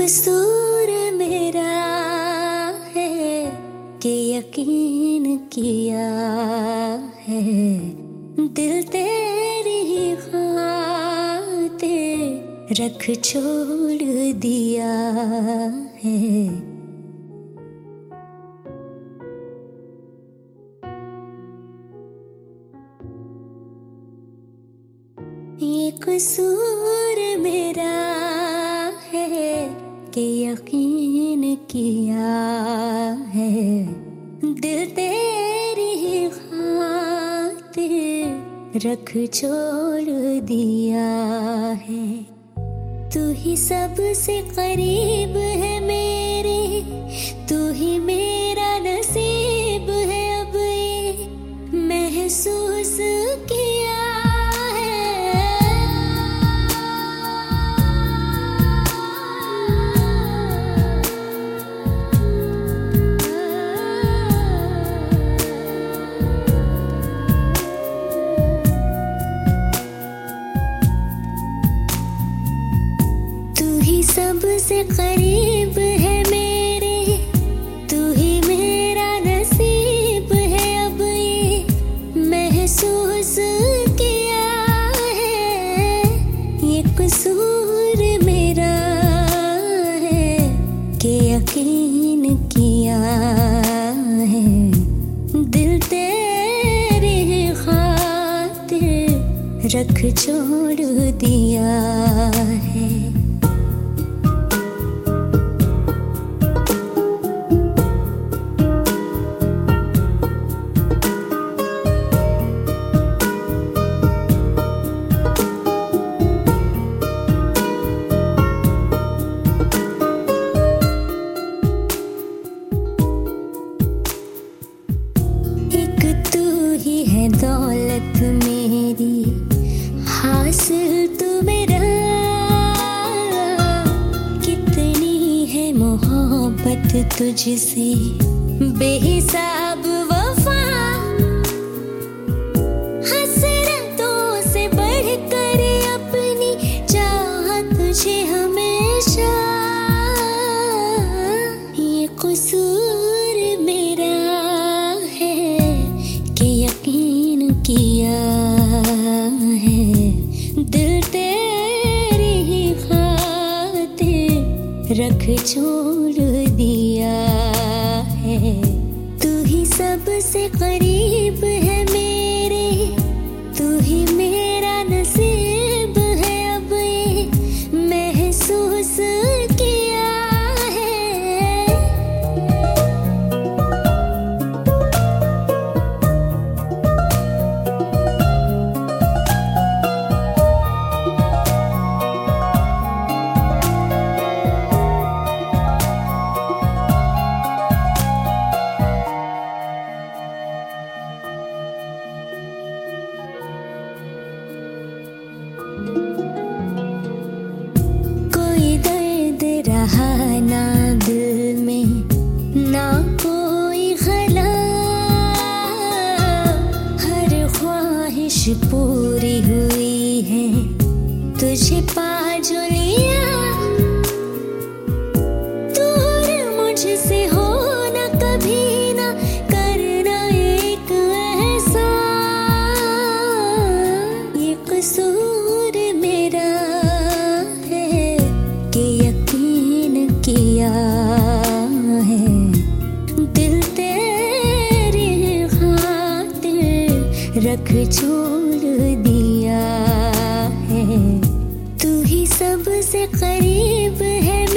कसूर मेरा है कि यकीन किया है। दिल तेरी खाते रख छोड़ दिया है। ये कसूर मेरा कि यकीन किया है। दिल तेरी खातिर रख छोड़ दिया है। तू ही सबसे करीब है मेरे, तू ही मेरा कसूर मेरा है कि यकीन किया है। दिल तेरे रख छोड़ दिया है। ही दौलत मेरी। हासिल तू मेरा। कितनी है मोहब्बत तुझसे? बेहिसाब वफा। हसरतों से बढ़कर अपनी चाह तुझे हमेशा। ये कसूर मेरा रख छोड़ दिया है। तू ही सबसे करीब पूरी हुई है। तुझे पा जो लिया, दूर मुझसे हो ना कभी ना करना एक ऐसा ये कसूर मेरा है कि यकीन किया है। दिल तेरे खातिर रख छोड़ दिया है। तू ही सबसे करीब है